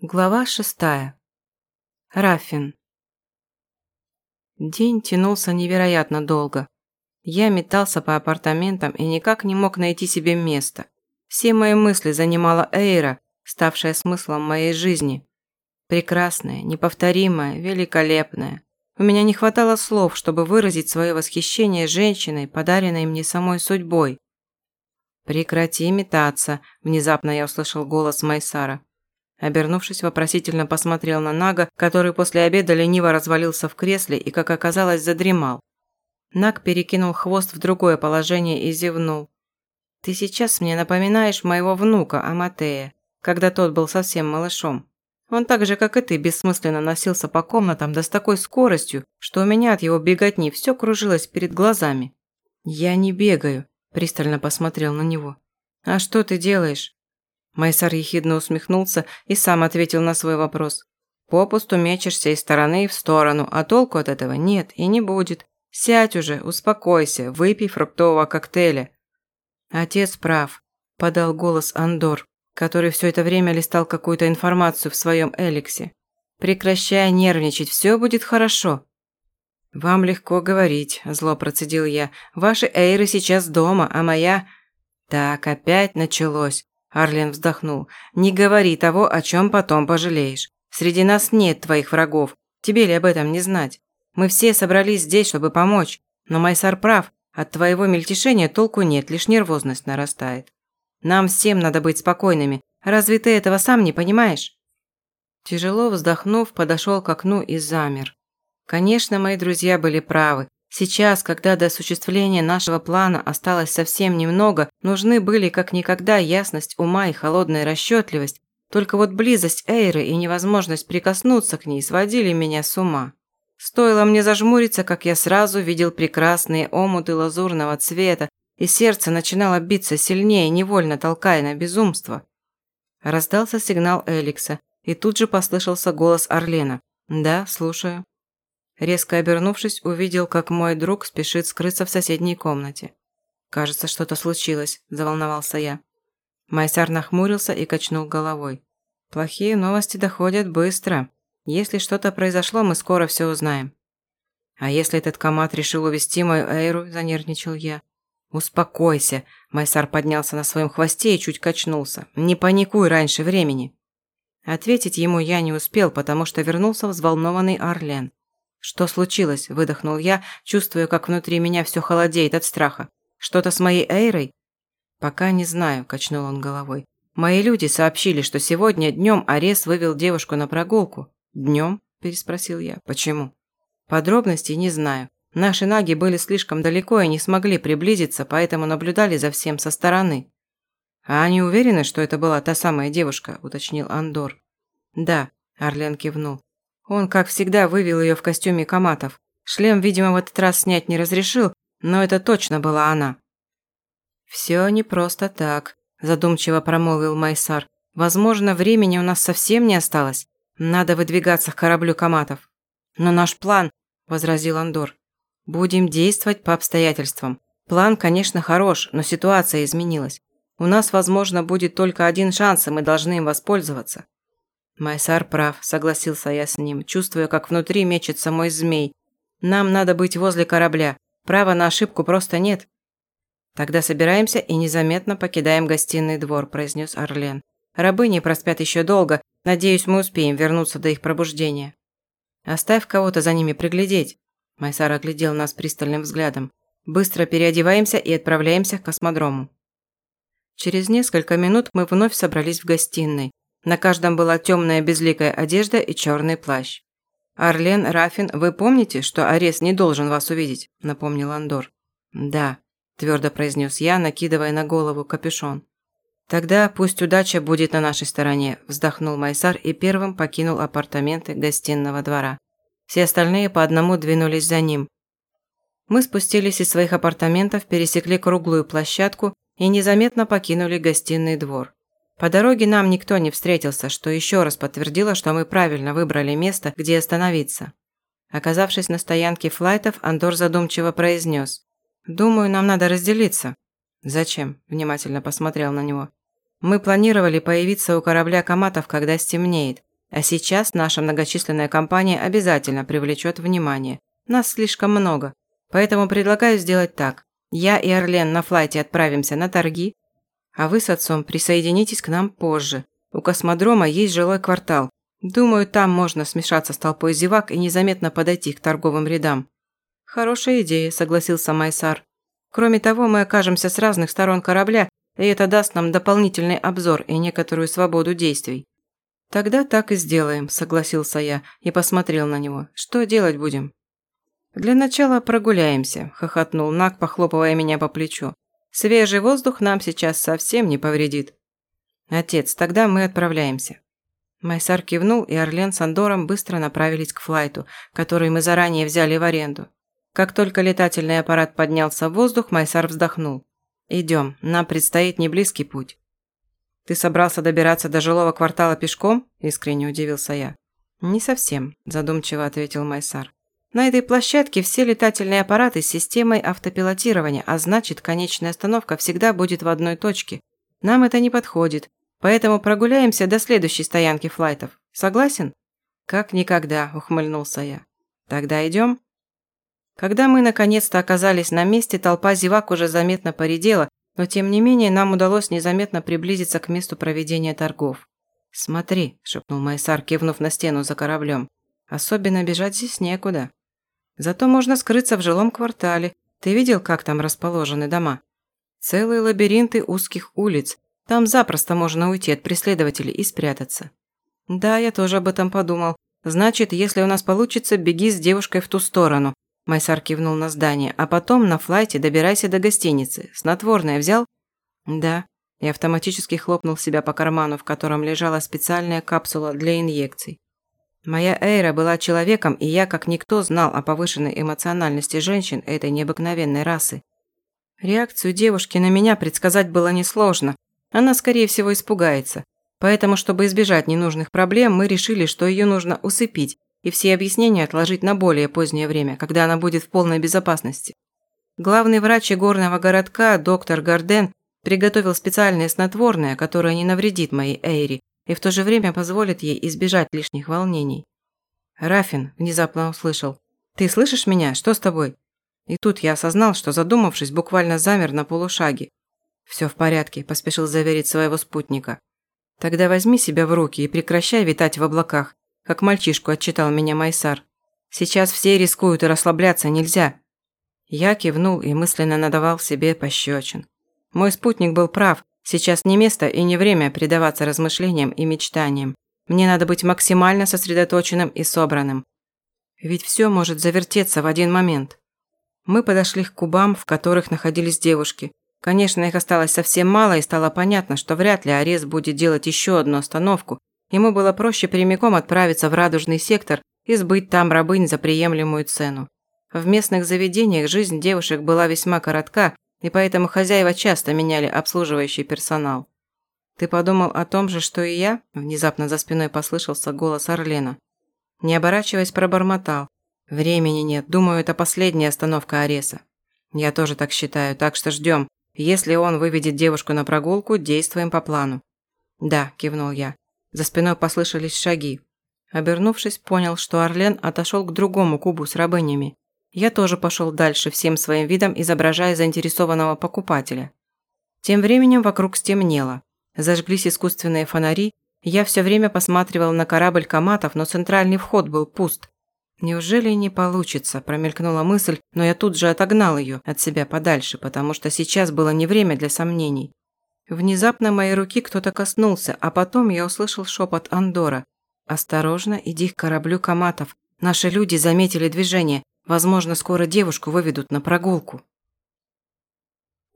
Глава шестая. Рафин. День тянулся невероятно долго. Я метался по апартаментам и никак не мог найти себе места. Все мои мысли занимала Эйра, ставшая смыслом моей жизни. Прекрасная, неповторимая, великолепная. У меня не хватало слов, чтобы выразить свое восхищение женщиной, подаренной мне самой судьбой. «Прекрати метаться», – внезапно я услышал голос Майсара. Обернувшись, вопросительно посмотрел на Нага, который после обеда лениво развалился в кресле и, как оказалось, задремал. Наг перекинул хвост в другое положение и зевнул. «Ты сейчас мне напоминаешь моего внука Аматея, когда тот был совсем малышом. Он так же, как и ты, бессмысленно носился по комнатам да с такой скоростью, что у меня от его беготни все кружилось перед глазами». «Я не бегаю», – пристально посмотрел на него. «А что ты делаешь?» Майсар ехидно усмехнулся и сам ответил на свой вопрос. «Попусту мечешься из стороны в сторону, а толку от этого нет и не будет. Сядь уже, успокойся, выпей фруктового коктейля». «Отец прав», – подал голос Андор, который все это время листал какую-то информацию в своем эликсе. «Прекращай нервничать, все будет хорошо». «Вам легко говорить», – зло процедил я. «Ваши эйры сейчас дома, а моя...» «Так, опять началось. Арлен вздохнул. «Не говори того, о чем потом пожалеешь. Среди нас нет твоих врагов. Тебе ли об этом не знать? Мы все собрались здесь, чтобы помочь. Но Майсар прав. От твоего мельтешения толку нет, лишь нервозность нарастает. Нам всем надо быть спокойными. Разве ты этого сам не понимаешь?» Тяжело вздохнув, подошел к окну и замер. Конечно, мои друзья были правы. Сейчас, когда до осуществления нашего плана осталось совсем немного, нужны были как никогда ясность ума и холодная расчетливость, только вот близость Эйры и невозможность прикоснуться к ней сводили меня с ума. Стоило мне зажмуриться, как я сразу видел прекрасные омуты лазурного цвета, и сердце начинало биться сильнее, невольно толкая на безумство. Раздался сигнал Эликса, и тут же послышался голос Орлена. «Да, слушаю». Резко обернувшись, увидел, как мой друг спешит скрыться в соседней комнате. «Кажется, что-то случилось», – заволновался я. Майсар нахмурился и качнул головой. «Плохие новости доходят быстро. Если что-то произошло, мы скоро все узнаем». «А если этот комат решил увести мою Эйру?» – занервничал я. «Успокойся», – Майсар поднялся на своем хвосте и чуть качнулся. «Не паникуй раньше времени». Ответить ему я не успел, потому что вернулся взволнованный Орлен. «Что случилось?» – выдохнул я, чувствуя, как внутри меня все холодеет от страха. «Что-то с моей Эйрой?» «Пока не знаю», – качнул он головой. «Мои люди сообщили, что сегодня днем Арес вывел девушку на прогулку». «Днем?» – переспросил я. «Почему?» «Подробностей не знаю. Наши наги были слишком далеко и не смогли приблизиться, поэтому наблюдали за всем со стороны». «А они уверены, что это была та самая девушка?» – уточнил Андор. «Да», – Орлен кивнул. Он, как всегда, вывел ее в костюме коматов. Шлем, видимо, в этот раз снять не разрешил, но это точно была она. «Все не просто так», – задумчиво промолвил Майсар. «Возможно, времени у нас совсем не осталось. Надо выдвигаться к кораблю коматов». «Но наш план», – возразил Андор. «Будем действовать по обстоятельствам. План, конечно, хорош, но ситуация изменилась. У нас, возможно, будет только один шанс, и мы должны им воспользоваться. Майсар прав, согласился я с ним, чувствуя, как внутри мечется мой змей. Нам надо быть возле корабля. Права на ошибку просто нет. Тогда собираемся и незаметно покидаем гостиный двор, произнес Орлен. Рабы не проспят еще долго. Надеюсь, мы успеем вернуться до их пробуждения. Оставь кого-то за ними приглядеть. Майсар оглядел нас пристальным взглядом. Быстро переодеваемся и отправляемся к космодрому. Через несколько минут мы вновь собрались в гостиной. На каждом была темная безликая одежда и черный плащ. «Арлен, Рафин, вы помните, что Арес не должен вас увидеть?» – напомнил Андор. «Да», – твердо произнес я, накидывая на голову капюшон. «Тогда пусть удача будет на нашей стороне», – вздохнул Майсар и первым покинул апартаменты гостиного двора. Все остальные по одному двинулись за ним. Мы спустились из своих апартаментов, пересекли круглую площадку и незаметно покинули гостиный двор. По дороге нам никто не встретился, что еще раз подтвердило, что мы правильно выбрали место, где остановиться. Оказавшись на стоянке флайтов, Андор задумчиво произнес. «Думаю, нам надо разделиться». «Зачем?» – внимательно посмотрел на него. «Мы планировали появиться у корабля Каматов, когда стемнеет. А сейчас наша многочисленная компания обязательно привлечет внимание. Нас слишком много. Поэтому предлагаю сделать так. Я и Орлен на флайте отправимся на торги, а вы с отцом присоединитесь к нам позже. У космодрома есть жилой квартал. Думаю, там можно смешаться с толпой зевак и незаметно подойти к торговым рядам. Хорошая идея, согласился Майсар. Кроме того, мы окажемся с разных сторон корабля, и это даст нам дополнительный обзор и некоторую свободу действий. Тогда так и сделаем, согласился я и посмотрел на него. Что делать будем? Для начала прогуляемся, хохотнул Нак, похлопывая меня по плечу. Свежий воздух нам сейчас совсем не повредит. Отец, тогда мы отправляемся. Майсар кивнул, и Орлен с Андором быстро направились к флайту, который мы заранее взяли в аренду. Как только летательный аппарат поднялся в воздух, Майсар вздохнул. «Идем, нам предстоит неблизкий путь». «Ты собрался добираться до жилого квартала пешком?» – искренне удивился я. «Не совсем», – задумчиво ответил Майсар. «На этой площадке все летательные аппараты с системой автопилотирования, а значит, конечная остановка всегда будет в одной точке. Нам это не подходит, поэтому прогуляемся до следующей стоянки флайтов. Согласен?» «Как никогда», – ухмыльнулся я. «Тогда идем?» Когда мы наконец-то оказались на месте, толпа зевак уже заметно поредела, но тем не менее нам удалось незаметно приблизиться к месту проведения торгов. «Смотри», – шепнул Майсар, кивнув на стену за кораблем. «Особенно бежать здесь некуда. Зато можно скрыться в жилом квартале. Ты видел, как там расположены дома? Целые лабиринты узких улиц. Там запросто можно уйти от преследователей и спрятаться». «Да, я тоже об этом подумал. Значит, если у нас получится, беги с девушкой в ту сторону. Майсар кивнул на здание. «А потом на флайте добирайся до гостиницы. Снотворное взял?» «Да». И автоматически хлопнул себя по карману, в котором лежала специальная капсула для инъекций. Моя Эйра была человеком, и я, как никто, знал о повышенной эмоциональности женщин этой необыкновенной расы. Реакцию девушки на меня предсказать было несложно. Она, скорее всего, испугается. Поэтому, чтобы избежать ненужных проблем, мы решили, что ее нужно усыпить, и все объяснения отложить на более позднее время, когда она будет в полной безопасности. Главный врач игорного городка, доктор Гарден, приготовил специальное снотворное, которое не навредит моей Эйри и в то же время позволит ей избежать лишних волнений. «Рафин», – внезапно услышал, – «ты слышишь меня? Что с тобой?» И тут я осознал, что, задумавшись, буквально замер на полушаге. «Все в порядке», – поспешил заверить своего спутника. «Тогда возьми себя в руки и прекращай витать в облаках как мальчишку отчитал меня Майсар. Сейчас все рискуют и расслабляться нельзя. Я кивнул и мысленно надавал себе пощечин. Мой спутник был прав. Сейчас не место и не время предаваться размышлениям и мечтаниям. Мне надо быть максимально сосредоточенным и собранным. Ведь все может завертеться в один момент. Мы подошли к кубам, в которых находились девушки. Конечно, их осталось совсем мало, и стало понятно, что вряд ли Арес будет делать еще одну остановку, Ему было проще прямиком отправиться в радужный сектор и сбыть там рабынь за приемлемую цену. В местных заведениях жизнь девушек была весьма коротка, и поэтому хозяева часто меняли обслуживающий персонал. «Ты подумал о том же, что и я?» – внезапно за спиной послышался голос Орлена. Не оборачиваясь, пробормотал. «Времени нет. Думаю, это последняя остановка Ареса». «Я тоже так считаю, так что ждем. Если он выведет девушку на прогулку, действуем по плану». «Да», – кивнул я. За спиной послышались шаги. Обернувшись, понял, что Орлен отошел к другому кубу с рабынями. Я тоже пошел дальше, всем своим видом изображая заинтересованного покупателя. Тем временем вокруг стемнело. Зажглись искусственные фонари, я все время посматривал на корабль коматов, но центральный вход был пуст. «Неужели не получится?» – промелькнула мысль, но я тут же отогнал ее от себя подальше, потому что сейчас было не время для сомнений. Внезапно моей руки кто-то коснулся, а потом я услышал шепот Андора. «Осторожно, иди к кораблю коматов. Наши люди заметили движение. Возможно, скоро девушку выведут на прогулку».